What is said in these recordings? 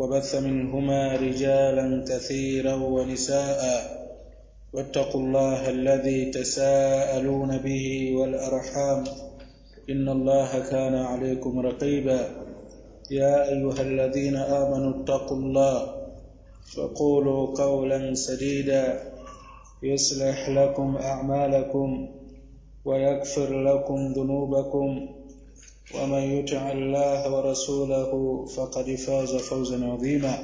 وبث منهما رجالا كثيرا ونساء. واتقوا الله الذي تساءلون به والأرحام. إن الله كان عليكم رقيبا. يا أيها الذين آمنوا اتقوا الله وقولوا قولا سديدا. يصلح لكم أعمالكم ويغفر لكم ذنوبكم. ومن يطع الله ورسوله فقد فاز فوزا عظيما.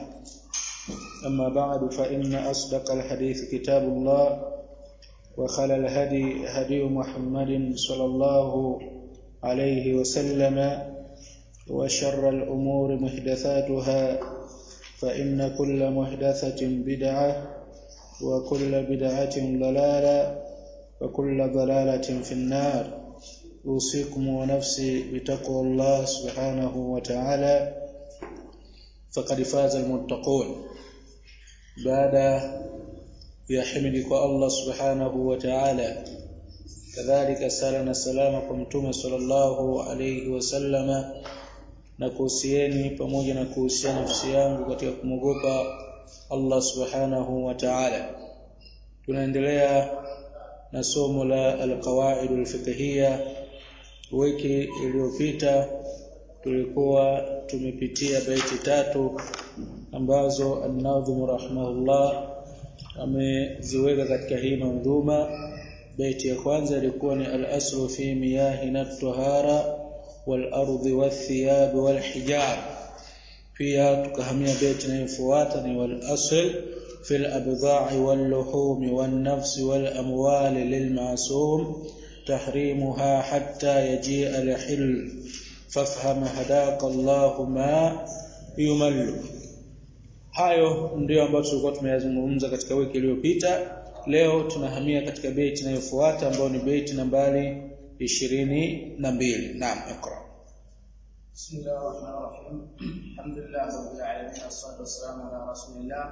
أما بعد فإن أصدق الحديث كتاب الله وخل الهدي هدي محمد صلى الله عليه وسلم وشر الأمور محدثاتها فإن كل محدثة بدعة وكل بدعة ضلالة وكل ضلالة في النار. أوصيكم ونفسي بتقوى الله سبحانه وتعالى فقد فاز المتقون بعد يحمدك الله سبحانه وتعالى كذلك سالنا سلامكم مtume sallallahu alayhi wasallama na kuhusieni pamoja na kuhusiana nafsi yangu katika kumogopa Allah subhanahu wa ta'ala tunaendelea na somo la alqawaid alfiqhiyya wiki iliyopita tulikuwa tumepitia baiti tatu ambazo an-Nadhim rahimahullah ameziweka katika hii mandhuma baiti ya kwanza ilikuwa ni al-aslu fi miyahina at-tahara wal-ardi wath-thiyab wal-hijab pia tukahamia baiti inayofuata ni wal-asl في الأبضاع واللحوم والنفس والأموال للمعصوم تحريمها حتى يجيء الحل فافهم هداك الله ما يمل hayo ndio ambayo tulikuwa tumeyazungumza katika wiki iliyopita leo tunahamia katika beti inayofuata ambayo ni beti nambari 22 naam ikra بسم الله الرحمن الرحيم الحمد لله رب العالمين والصلاه والسلام على رسول الله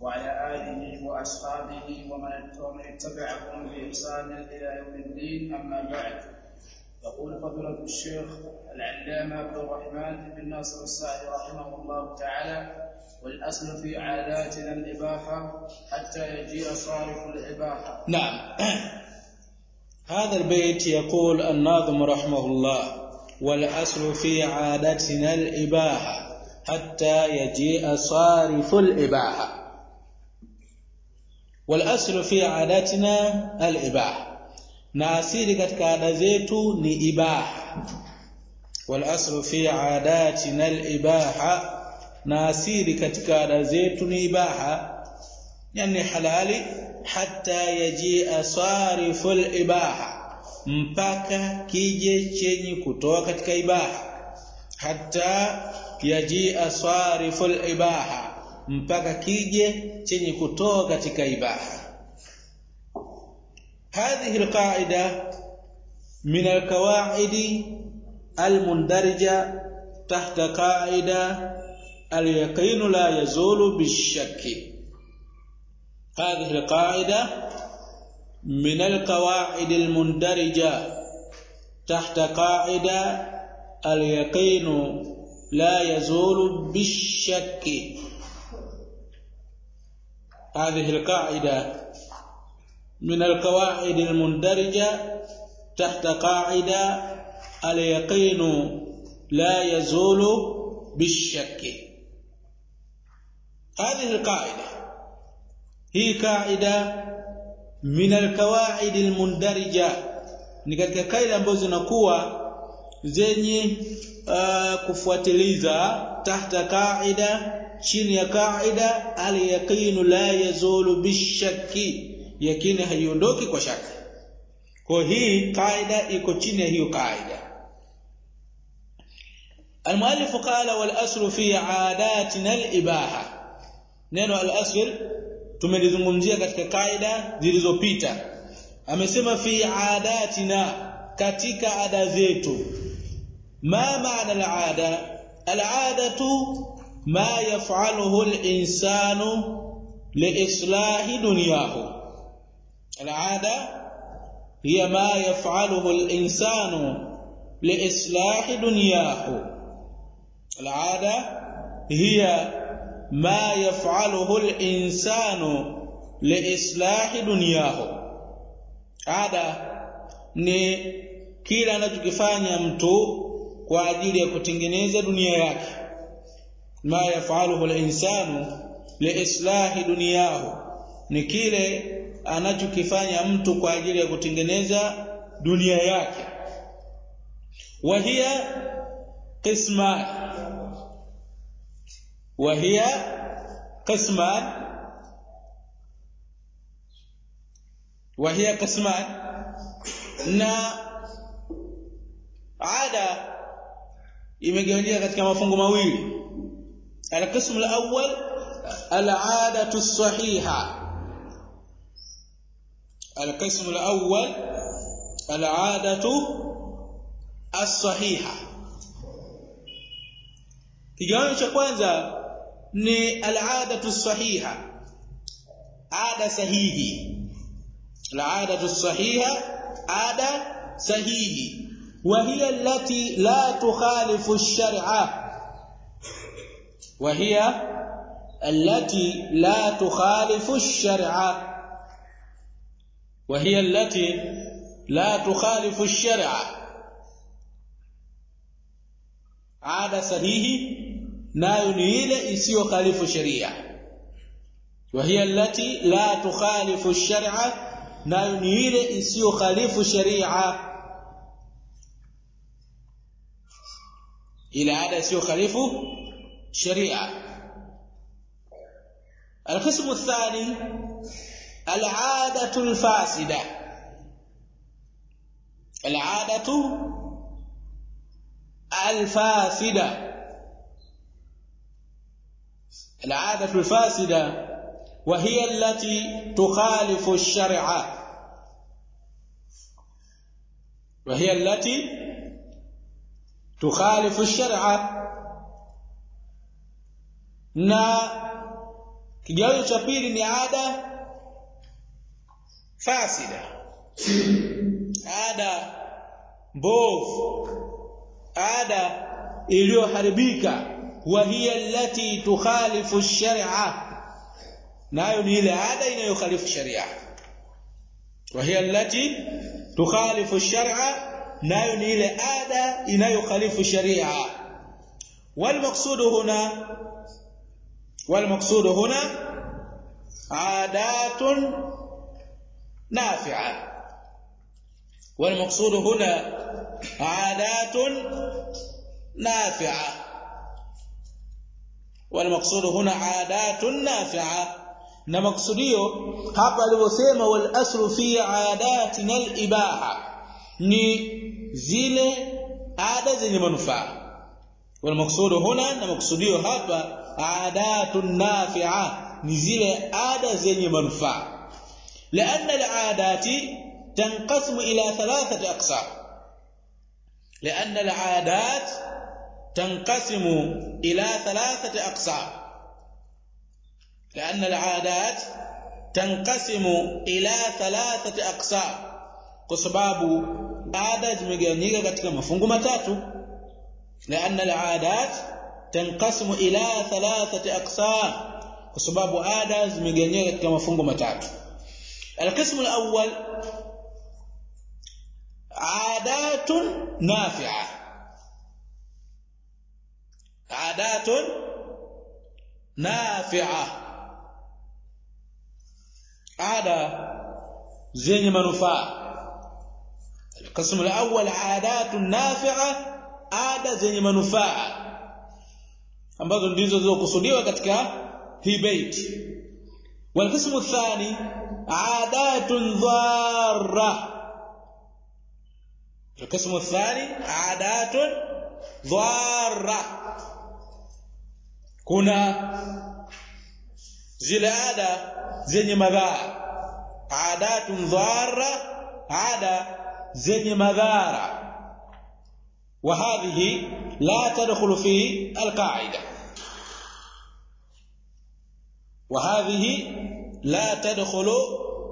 وعلى آله وأصحابه ومن اتبعهم بإحسان إلى يوم الدين. أما بعد يقول فضيلة الشيخ العلامة عبد الرحمن بن ناصر السعدي رحمه الله تعالى والأصل في عاداتنا الإباحة حتى يجيء صارف الإباحة. نعم. هذا البيت يقول الناظم رحمه الله والأصل في عادتنا الإباحة حتى يجيء صارف الإباحة. wal fi adatina al ibaha na asili katika ada zetu ni ibaha wal fi adatina al na asili katika ada zetu ni ibaha yani halali hatta yajia sarifu al mpaka kije chenye kutoa katika ibaha hatta yajia sarifu al ibaha mpaka kije chenye kutoa katika ibaha. هذه القاعدة من القواعد المندرجة تحت قاعدة اليقين لا يزول بالشك هذه القاعدة من القواعد المندرجة تحت قاعدة اليقين لا يزول بالشك هذه القاعدة من القواعد المندرجة تحت قاعدة اليقين لا يزول بالشك. هذه القاعدة هي قاعدة من القواعد المندرجة. ni katika kaida ambazo zinakuwa zenye uh, kufuatiliza tahta chini ya kaida al-yaqinu la yazulu bishakki yakini haiondoki kwa shaka kwa hii kaida iko chini ya hiyo kaida المؤلف قال والاصل في عاداتنا الاباحه neno al-asl tumelizungumzia katika kaida zilizopita amesema fi adatina katika ada zetu ma maana al-ada al-adatu ma yaf'aluhu al-insanu liislahi dunyahu. Al-ada hiya ma yaf'aluhu al-insanu liislahi dunyahu. Al-ada hiya ma yaf'aluhu al-insanu liislahi dunyahu. Ada ni kila anachokifanya mtu kwa ajili ya kutengeneza dunia yake ma yafaluhu linsanu liislahi dunyahu ni kile anachokifanya mtu kwa ajili ya kutengeneza dunia yake. Wahia qisma wahia qisma wahia qisma. Na ada imegawanyika katika mafungu mawili. Al-qism al-awwal al-'adatu as-sahiha al-qism al-awwal al-'adatu as-sahiha kigawanyo cha kwanza ni al-'adatu sahiha ada sahihi al-'adatu sahiha ada sahihi وهي التي لا تخالف الشرع وهي التي لا تخالف الشرع. وهي التي لا تخالف الشرع. عاد سبيه لا نايل اسيو خالف الشريعة. وهي التي لا تخالف الشرع لا نايل اسيو خالف الشريعة. إلى عاد اسيو خالفه sharia القسم الثاني العادة الفاسدة. العادة الفاسدة. العادة الفاسدة وهي التي تخالف الشرع وهي التي تخالف الشرع na kigawanyo cha pili ni ada fasida ada mbovu ada iliyoharibika wa hiya allati tukhalifu ash-shar'a nayo ni ile ada inayokhalifu sharia wa hiya allati tukhalifu ash-shar'a nayo ni ile ada inayokhalifu sharia wal maqsudu huna adatun nafi'a wal maqsudu huna adatun nafi'a wal maqsudu huna adatun nafi'a na maksudio hapa alivyosema wal aslu fi adatina al ibaha ni zile ada zenye manufaa wal maqsudu huna na maksudio hapa adatun nafi'a ni zile ada zenye manufaa لأن العادات تنقسم إلى ثلاثة أقسام لأن العادات تنقسم إلى ثلاثة أقسام لأن العادات تنقسم إلى ثلاثة أقسام بسبب ada zimegawanyika katika mafungu matatu لأن العادات تنقسم إلى ثلاثة أقسام kwa sababu ada zimegawanyika katika mafungu matatu القسم الأول عادات نافعة. عادات نافعة. عادة zenye manufaa القسم الأول عادات نافعة ada zenye manufaa ambazo ndizo zilizokusudiwa katika hii bait والقسم الثاني عادات ضاره القسم الثاني عادات ضاره kuna zile ada zenye madhara adatun dharra ada zenye madhara وهذه لا تدخل في القاعدة. وهذه لا تدخل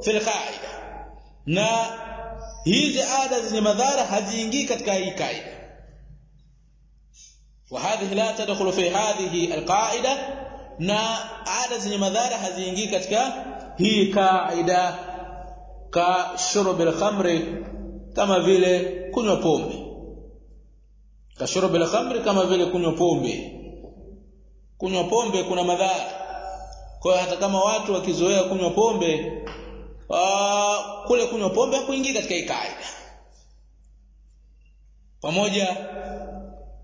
في القاعدة. نا هذه عاده ذي مضار هذيئي ketika هي وهذه لا تدخل في هذه القاعدة. نا عاده ذي مضار هذيئي ketika هي قاعدة كشرب الخمر كما vile kunywa ka shurub al-khamri kama vile kunywa pombe kunywa pombe kuna madhara kwa hiyo hata kama watu wakizoea kunywa pombe aa, kule kunywa pombe hakuingii katika hii kaida pamoja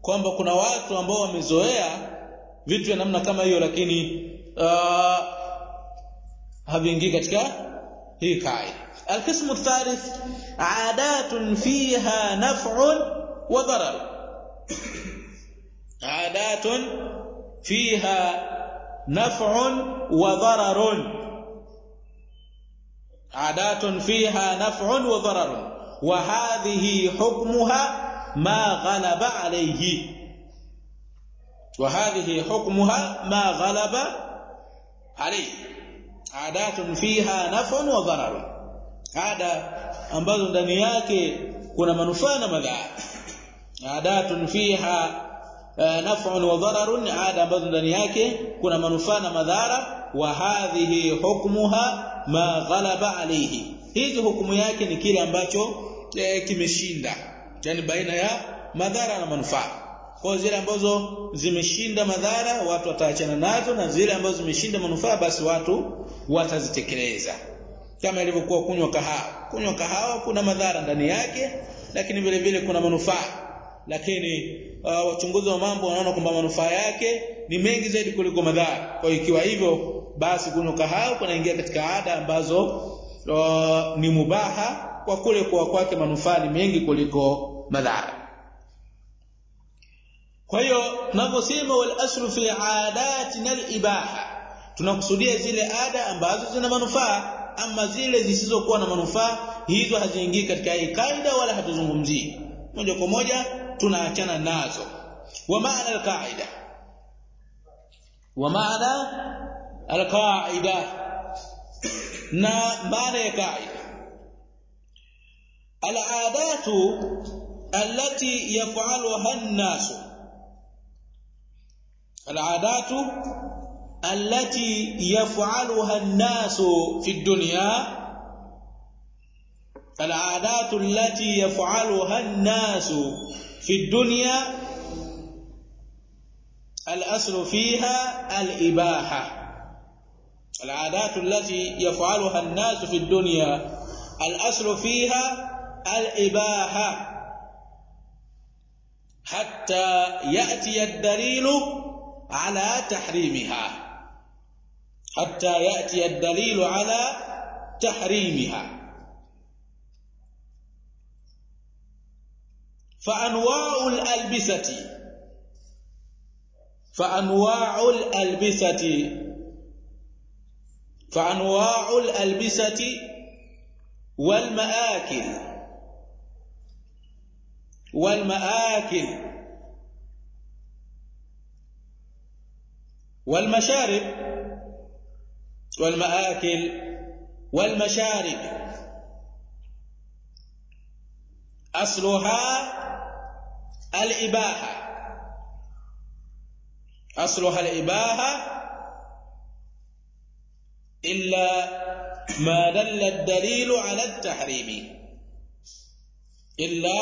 kwamba kuna watu ambao wamezoea vitu vya namna kama hiyo lakini uh, haviingii katika hii kaida القسم الثالث عادات فيها نفع وضرر عادات فيها نفع وضرر. عادات فيها نفع وضرر. وهذه حكمها ما غلب عليه. وهذه حكمها ما غلب عليه. عادات فيها نفع وضرر. عاده ambazo ndani yake kuna manufaa na madhara adatun fiha naf'un wa dararun ada ambazo ndani yake kuna manufaa na madhara wa hadhihi hukmuha ma ghalaba alayhi. Hizi hukumu yake ni kile ambacho e, kimeshinda yani baina ya madhara na manufaa. Kwa zile ambazo zimeshinda madhara watu wataachana nazo na zile ambazo zimeshinda manufaa basi watu watazitekeleza. Kama ilivyokuwa kunywa kahawa. Kunywa kahawa kuna madhara ndani yake lakini vile vile kuna manufaa lakini uh, wachunguzi wa mambo wanaona kwamba manufaa yake ni mengi zaidi kuliko madhara. Kwa hiyo ikiwa hivyo basi kunywa kahawa kunaingia katika ada ambazo uh, ni mubaha kwa kule kwa kwake manufaa ni mengi kuliko madhara. Kwa hiyo tunaposema wal aslu fi adatina nal ibaha. Tunakusudia zile ada ambazo zina manufaa. Ama zile zisizokuwa na manufaa hizo haziingii katika hii kaida wala hatuzungumzii. Moja kwa moja tunaachana nazo wa maana alqaida wa maana alqaida na maana ya kaida العادات التي يفعلها الناس. العادات التي يفعلها الناس في الدنيا. العادات التي يفعلها الناس في الدنيا الأصل فيها الإباحة. العادات التي يفعلها الناس في الدنيا الأصل فيها الإباحة. حتى يأتي الدليل على تحريمها. حتى يأتي الدليل على تحريمها. فأنواع الألبسة. فأنواع الألبسة. فأنواع الألبسة والمآكل. والمآكل. والمشارب. والمآكل. والمشارب. أصلها الإباحة. أصلها الإباحة إلا ما دل الدليل على التحريم. إلا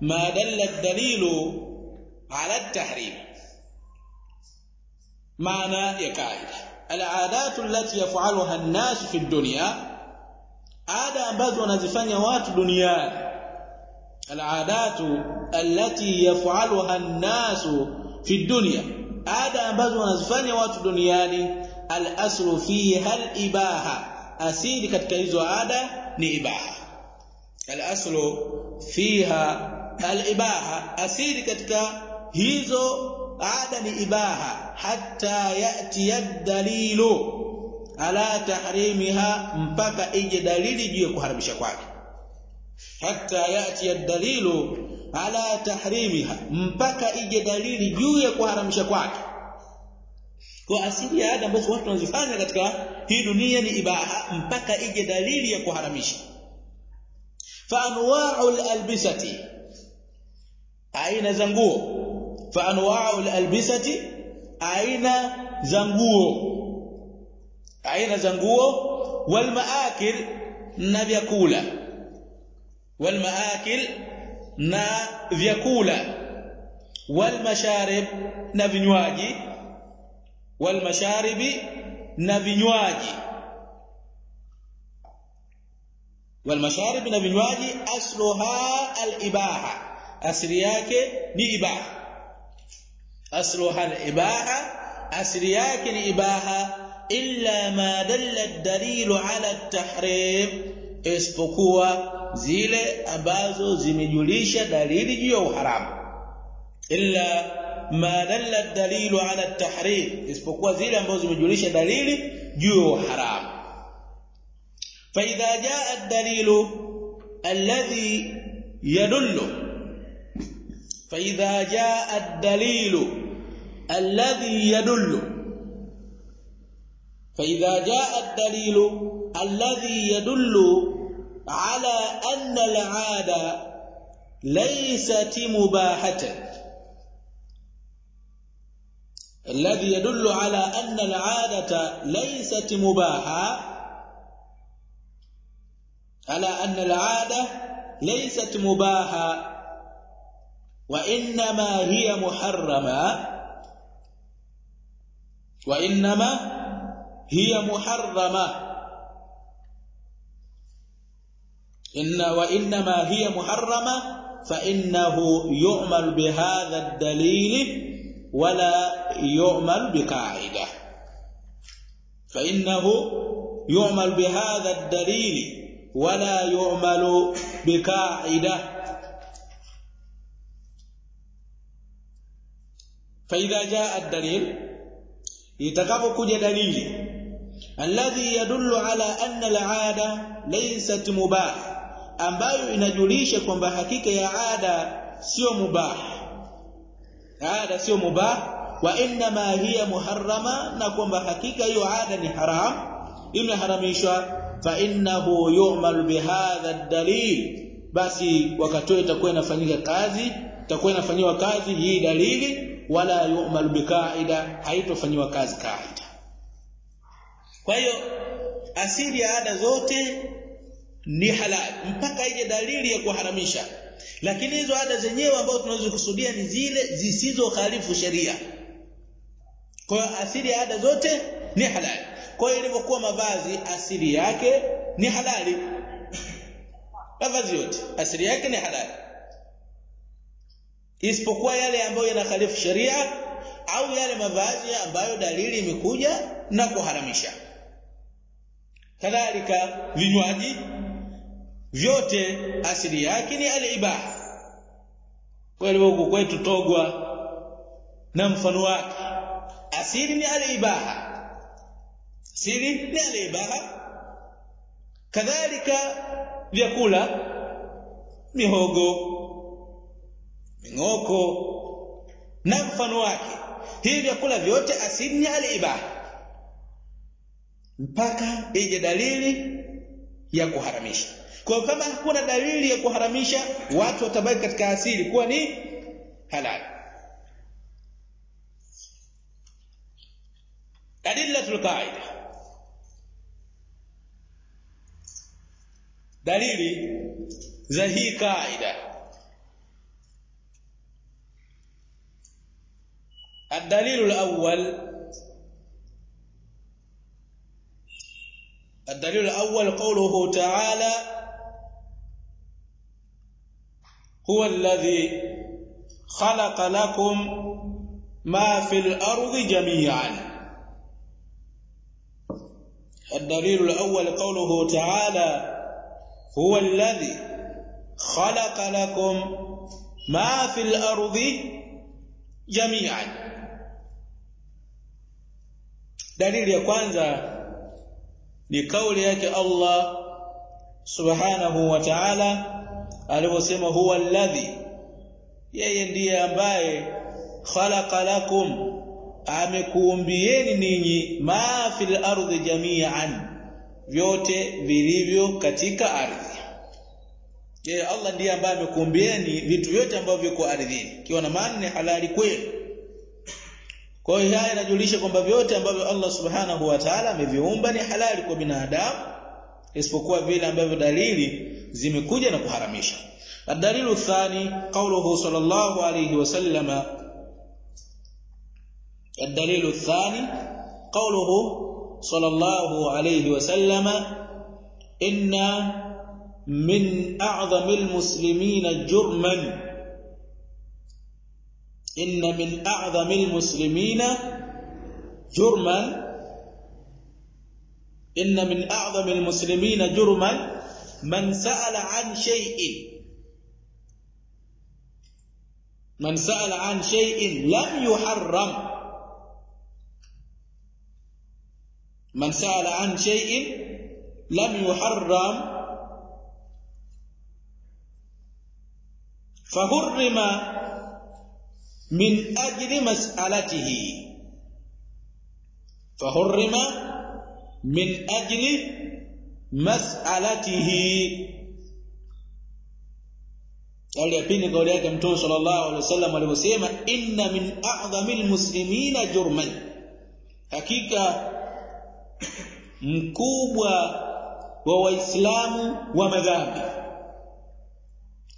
ما دل الدليل على التحريم. معنى يكايد العادات التي يفعلها الناس في الدنيا ambazo wanazifanya watu duniani al'adatu allati yaf'aluha an-nasu fi dunya ada ambazo wanazifanya watu duniani al-aslu fiha al-ibaha asili katika hizo ada ni ibaha al-aslu fiha al-ibaha asili katika hizo ada ni ibaha hatta yati ad-dalilu ala tahrimiha mpaka ije dalili juu ya kuharamisha kwake hatta yati ad-dalilu ala tahrimiha mpaka ije dalili juu ya kuharamisha kwake. Kwa asili ya ada ambazo watu wanazifanya katika hii dunia ni ibaha mpaka ije dalili ya kuharamisha. Fa anwa'ul albisati aina za nguo. Fa anwa'ul albisati aina za nguo. Aina za nguo. Wal maakil na vyakula والمآكل نا ذيكولا والمشارب نا فينواجي والمشارب نا فينواجي والمشارب نا فينواجي أصلها الإباحة أسرياك نيباح أصلها الإباحة أسرياك نيباحة إلا ما دل الدليل على التحريم اسبقوا zile ambazo zimejulisha dalili juu ya uharamu illa ma dalla ad-dalilu ala at-tahrim isipokuwa zile ambazo zimejulisha dalili juu ya uharamu fa idha jaa ad-dalilu alladhi yadullu fa idha jaa ad-dalilu alladhi yadullu فإذا جاء الدليل الذي يدل على أن العادة ليست مباحة. الذي يدل على أن العادة ليست مباحة على أن العادة ليست مباحة وإنما هي محرمة. وإنما هي محرمة. إن وإنما هي محرمة فإنه يؤمل بهذا الدليل ولا يؤمل بقاعدة. فإنه يؤمل بهذا الدليل ولا يؤمل بقاعدة. فإذا جاء الدليل itakapokuja dalili alladhi yadullu ala anna al'ada laysat mubah ambayo inajulisha kwamba hakika ya ada sio mubah. Ada sio mubah wa inma hiya muharrama na kwamba hakika hiyo ada ni haram. Imeharamishwa fa innahu yu'mal bihadha ad-dalil. Basi wakati itakuwa inafanyika kazi itakuwa inafanywa kazi hii dalili wala yu'mal bikaida haitofanywa kazi kaida. Kwa hiyo asili ya ada zote ni halal mpaka ije dalili ya kuharamisha. Lakini hizo ada zenyewe ambazo tunazokusudia ni zile zisizo khalifu sheria. Kwa asili ya ada zote ni halali. Kwa hiyo ilivyokuwa mavazi asili yake ni halali. Mavazi yote asili yake ni halali. Isipokuwa yale ambayo yanakhalifu sheria au yale mavazi ambayo dalili imekuja na kuharamisha. Kadhalika vinywaji vyote asili yake ni al-ibaha kwa hivyo kwetu togwa na mfano wake. Asili ni al-ibaha asili ni al-ibaha kadhalika vyakula mihogo mingoko na mfano wake. Hivi vyakula vyote asili ni al-ibaha mpaka ije dalili ya kuharamisha kwa kama hakuna dalili ya kuharamisha watu watabaki katika asili kuwa ni halali adillatul qaida dalili za hii kaida الدليل الأول الدليل الأول قوله تعالى هو الذي خلق لكم ما في الأرض جميعا. الدليل الأول قوله تعالى هو الذي خلق لكم ما في الأرض جميعا. دليل الاولى لقول yake الله سبحانه وتعالى aliposema huwa alladhi yeye ndiye ambaye khalaqa lakum amekuumbieni ninyi ma fil ardi jami'an vyote vilivyo katika ardhi. Yeye Allah ndiye ambaye amekuumbieni vitu vyote ambavyo viko ardhini kiwa na maana ni halali kwenu. Kwa hiyo haya inajulisha kwamba vyote ambavyo Allah subhanahu wa ta'ala ameviumba ni halali kwa binadamu isipokuwa vile ambavyo dalili zimekuja na kuharamisha. الدليل الثاني قوله صلى الله عليه وسلم الدليل الثاني قوله صلى الله عليه وسلم إن من أعظم المسلمين جرما إن من أعظم المسلمين جرما إن من أعظم المسلمين جرما من سأل عن شيء. من سأل عن شيء لم يحرم. من سأل عن شيء لم يحرم. فحرم من أجل مسألته. فحرم من أجل مسألته. قال يا بني قول ياك متون صلى الله عليه وسلم عليه وسلم إن من أعظم المسلمين جرما حقيقة مكوبة وإسلام ومذاب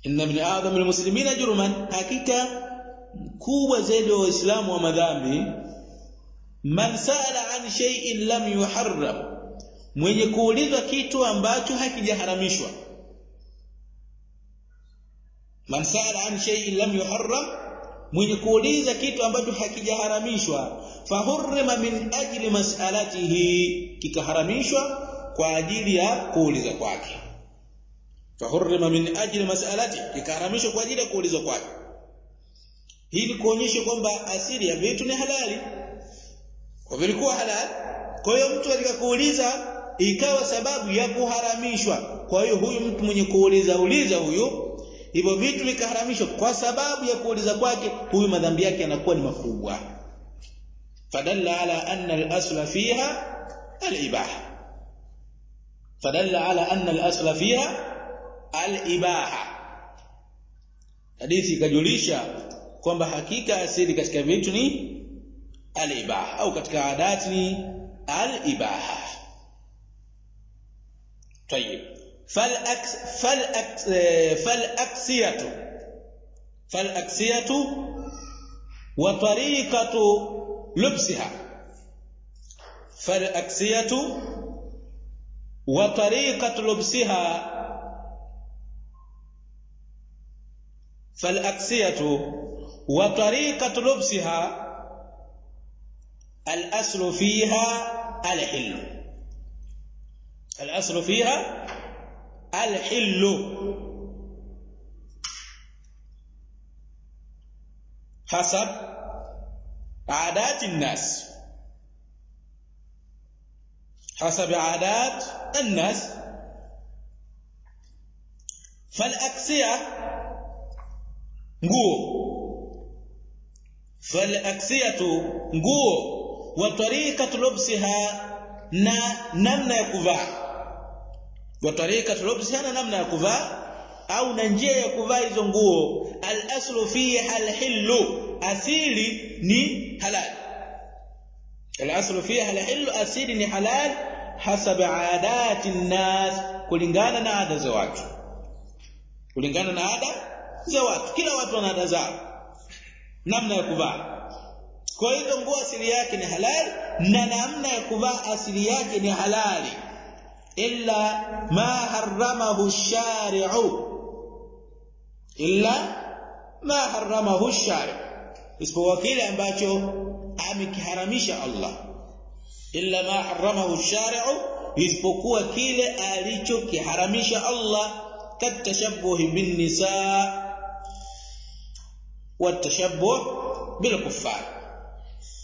إن من أعظم المسلمين جرما حقيقة مكوبة زيد وإسلام ومذابي man sala an shay'in lam yuharram. Mwenye kuulizwa kitu ambacho hakijaharamishwa. Man sala an shay'in lam yuharram. Mwenye kuuliza kitu ambacho hakijaharamishwa. Fahurrima min ajli mas'alatihi. Kikaharamishwa kwa ajili ya kuuliza kwake. Fahurrima min ajli mas'alatihi. Kikaharamishwa kwa ajili ya kuuliza kwake. Hili kuonyesha kwamba asili ya vitu ni halali vilikuwa halal. Kwa hiyo mtu alikakuuliza ikawa sababu ya kuharamishwa. Kwa hiyo huyu mtu mwenye kuuliza uliza huyu hivyo vitu vikaharamishwa. Kwa sababu ya kuuliza kwake huyu madhambi yake yanakuwa ni makubwa. Fadalla ala anna al-asla fiha al-ibaha. Fadalla ala anna al-asla fiha al-ibaha. Hadithi ikajulisha kwamba hakika asili katika vitu ni al-ibaha au katika ni al-ibaha طيب. فالأكس فالأكس فالأكسية. فالأكسية وطريقة لبسها. فالأكسية وطريقة لبسها. فالأكسية وطريقة لبسها. الأصل فيها الحل. الأصل فيها الحل. حسب عادات الناس. حسب عادات الناس. فالأكسية nguo فالأكسية nguo wa tariqatu lubsiha na namna ya kuvaa. Wa tariqatu lubsiha na namna ya kuvaa au na njia ya kuvaa hizo nguo. Al-aslu fiha al-hillu asili ni halal. Al-aslu fiha al-hillu asili ni halal hasab aadati nnas kulingana na ada za watu. Kulingana na ada za watu. Kila watu wana ada zao. Namna ya kuvaa. Kwa hiyo nguo asili yake ni halali na namna ya kuvaa asili yake ni halali illa ma haramahu shari'u illa ma haramahu ash-shari isipokuwa kile ambacho amekiharamisha Allah illa ma haramahu ash-shari'u isipokuwa kile alichokiharamisha Allah katashabbuhi bin nisa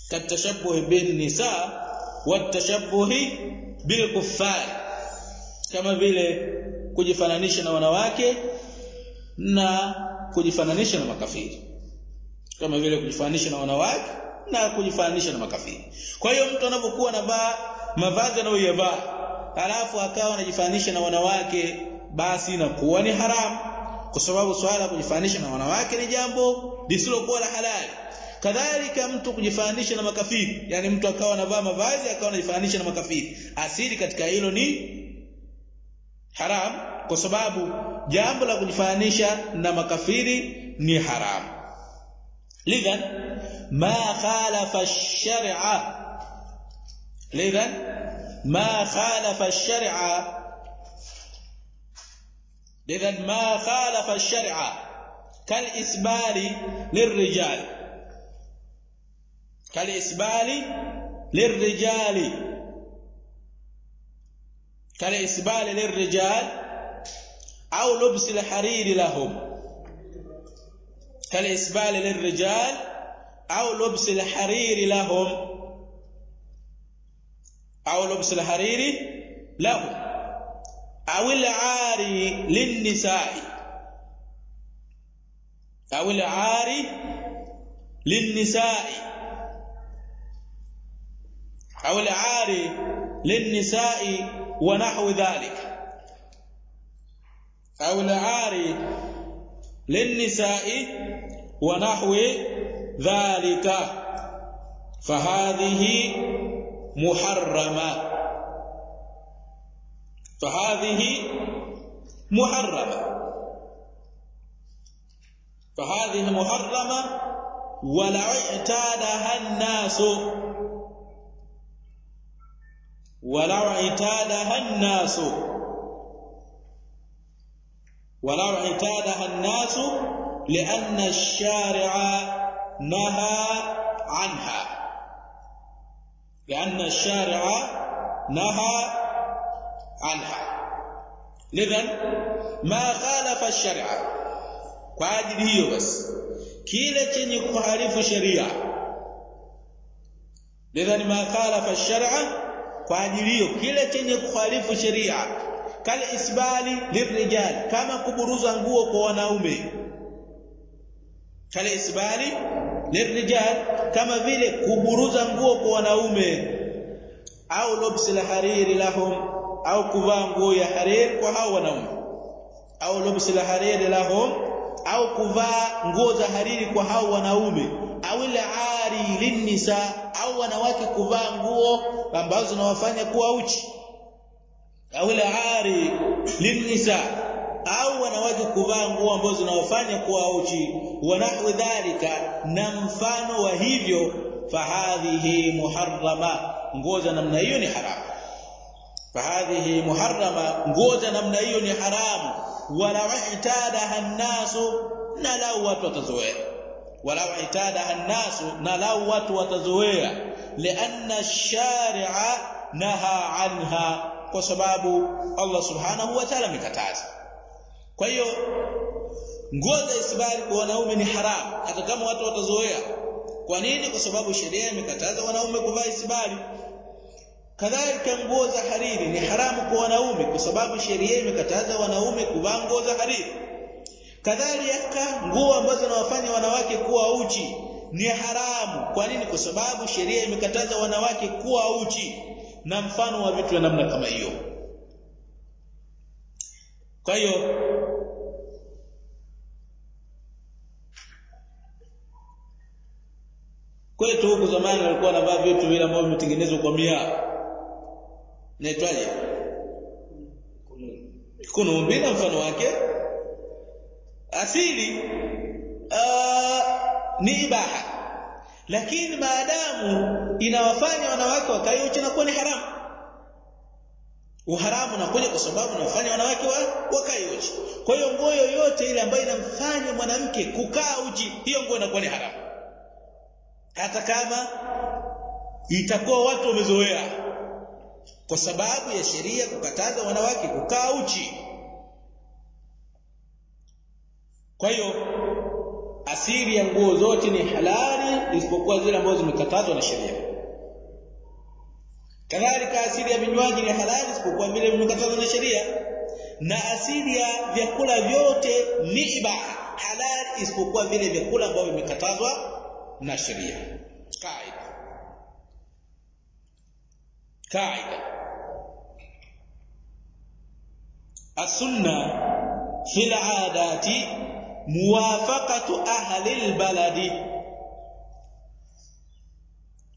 katashabuhi bin nisa watashabuhi bil kuffar. Kama vile kujifananisha na wanawake na kujifananisha na makafiri. Kama vile kujifananisha na wanawake na kujifananisha na makafiri. Kwa hiyo mtu anapokuwa anavaa mavazi anayoyavaa alafu akawa anajifananisha na wanawake basi inakuwa ni haramu. Kwa sababu swala kujifananisha na wanawake ni jambo lisilokuwa la halali. Kadhalika mtu kujifananisha na makafiri yani mtu akawa anavaa mavazi akawa anajifananisha na makafiri asili katika hilo ni haram kwa sababu jambo la kujifananisha na makafiri ni haram lidhan ma khalafa ash-shar'a lidhan ma khalafa ash-shar'a lidhan ma khalafa ash-shar'a kal isbali lirrijal كالإسبال للرجال. كالإسبال للرجال أو لبس الحرير لهم. كالإسبال للرجال أو لبس الحرير لهم. أو لبس الحرير لهم. أو العاري للنساء. أو العاري للنساء. أو العاري للنساء ونحو ذلك. أو العاري للنساء ونحو ذلك. فهذه محرمة. فهذه محرمة. فهذه محرمة ولا اعتادها الناس. ولو اعتادها الناس. ولو اعتادها الناس لأن الشارع نهى عنها. لأن الشارع نهى عنها. لذا ما خالف الشرع. kwa ajili hiyo basi kile chenye kuharifu sheria lidhani ma khalafa kwa ajili hiyo kile chenye kukhalifu sheria kal isbali lirijal kama kuburuza nguo kwa wanaume. Kal isbali lirijal kama vile kuburuza nguo kwa wanaume. Au lubsil hariri lahum au kuvaa nguo ya harir kwa hao wanaume. Au lubsil hariri lahum au kuvaa nguo za hariri kwa hao wanaume au ile ari linisa au wanawake kuvaa nguo ambazo zinawafanya kuwa uchi. Au ile ari linisa au wanawake kuvaa nguo ambazo zinawafanya kuwa uchi. Wanahwi dhalika na mfano wa hivyo fahadhihi muharrama nguo za namna hiyo ni haramu. Fahadhihi muharrama nguo za namna hiyo ni haramu. Wala itadaha an-nasu na lau watu watazoea wala itada annasu na lau watu watazoea. Lianna ash-shari'a naha anha kwa sababu Allah subhanahu wa ta'ala amekataza. Kwa hiyo nguo za isbali kwa wanaume ni haramu hata kama watu watazoea. Kwa nini? Kwa sababu sheria imekataza wanaume kuvaa isbali kadhalika nguo za hariri ni haramu kwa wanaume kwa sababu sheria imekataza wanaume kuvaa nguo za hariri kadhalika nguo ambazo nawafanya wanawake kuwa uchi ni haramu. Kwa nini? Kwa sababu sheria imekataza wanawake kuwa uchi. Na mfano wa vitu vya namna kama hiyo. Kwa hiyo kwetu huku zamani walikuwa wanavaa vitu vile ambavyo vimetengenezwa kwa mia naitwaje kunumbi na mfano wake asili uh, ni ibaha. Lakini maadamu inawafanya wanawake wakae uchi na kuwa ni haramu. Uharamu unakuja kwa sababu unafanya wanawake wa, wakae uchi. Kwa hiyo nguo yoyote ile ambayo inamfanya mwanamke kukaa uchi hiyo nguo inakuwa ni haramu. Hata kama itakuwa watu wamezoea. Kwa sababu ya sheria kukataza wanawake kukaa uchi kwa hiyo asili ya nguo zote ni halali isipokuwa zile ambazo zimekatazwa na sheria kadhalika asili ya vinywaji ni halali isipokuwa vile vimekatazwa na sheria na asili ya vyakula vyote ni ibaha halali isipokuwa vile vyakula ambavyo vimekatazwa na sheria kaida kaida السنه في العادات موافقة أهل البلد.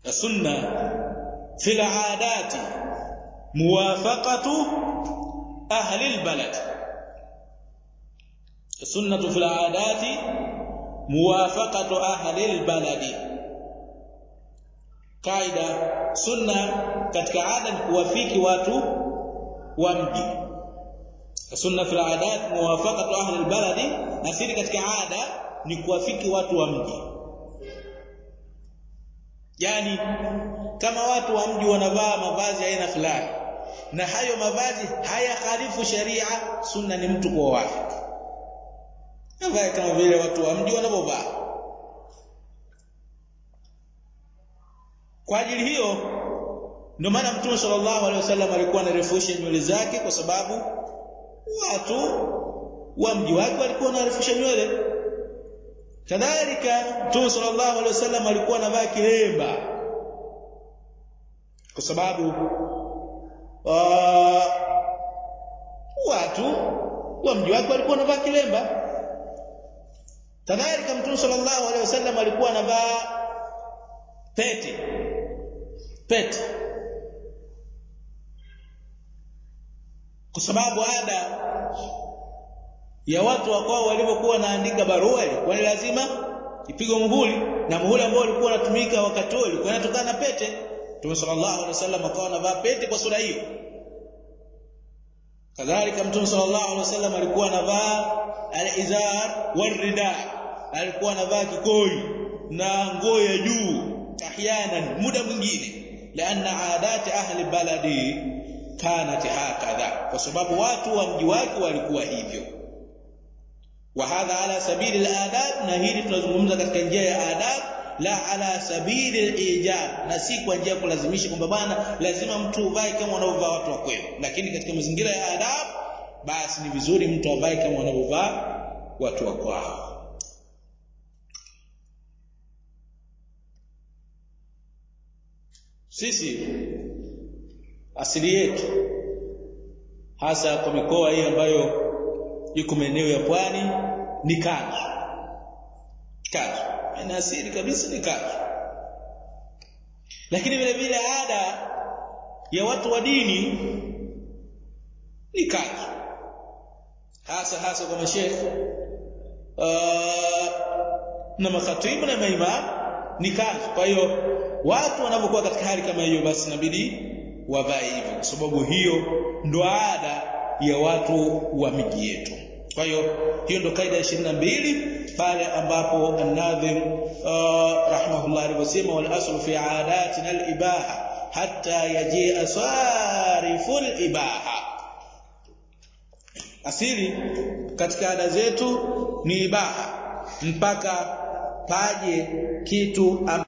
السنة في العادات. موافقة أهل البلد. السنة في العادات. موافقة أهل البلد. kaida sunna katika ada ni kuwafiki watu wa mji sunna fil adat muwafaqatu ahli albaladi nasiri katika ada ni kuwafiki watu wa mji. Yani kama watu wa mji wanavaa mavazi aina fulani na hayo mavazi haya khalifu sharia sunna ni mtu kwa wafiki. Avae kama vile watu wa mji wanavyovaa. Kwa ajili hiyo ndio maana mtume sallallahu alaihi wasallam alikuwa anarefusha nywele zake kwa sababu watu wa mji wake walikuwa wanarefusha nywele. Kadhalika mtume sallallahu alaihi wasallam alikuwa anavaa kilemba. Kwa sababu uh, watu wa mji wake walikuwa wanavaa kilemba. Kadhalika mtume sallallahu alaihi wasallam alikuwa anavaa pete. Pete kwa sababu ada ya watu wakao walivyokuwa naandika barua ilikuwa ni lazima ipigwe muhuri na muhuri ambao ulikuwa unatumika wakati huo ulikuwa unatokana na pete. Mtume sallallahu alaihi wasallam akawa anavaa pete kwa sura hiyo. Kadhalika Mtume sallallahu alaihi wasallam alikuwa anavaa al-izar wal-rida alikuwa anavaa kikoi na nguo ya juu ahyanan muda mwingine. Laana adati ahli baladi kanat hakadha kwa sababu watu wa mji wake walikuwa hivyo. Wa hadha ala sabili al-adab na hili tunazungumza katika njia ya adab la ala sabili al-ijab na si kwa njia ya kulazimisha kwamba bwana lazima mtu uvae kama wanavyovaa watu wa kwenu. Lakini katika mazingira ya adab basi ni vizuri mtu avae kama wanavyovaa watu wa kwao. Sisi asili yetu hasa kwa mikoa hii ambayo iko maeneo ya pwani ni kanzu kanzu na asili kabisa ni kanzu lakini vile vile ada ya watu wa dini ni kanzu hasa hasa kwa mashehe uh, na makhatibu na maimamu ni kanzu kwa hiyo watu wanapokuwa katika hali kama hiyo basi inabidi wavae hivyo kwa sababu hiyo ndo ada ya watu wa miji yetu. Kwa hiyo hiyo ndo kaida ya 22 pale ambapo an-nadhim uh, rahimahullah alivyosema wal aslu fi adatina al-ibaha hatta yajia sariful ibaha. Asili katika ada zetu ni ibaha mpaka paje kitu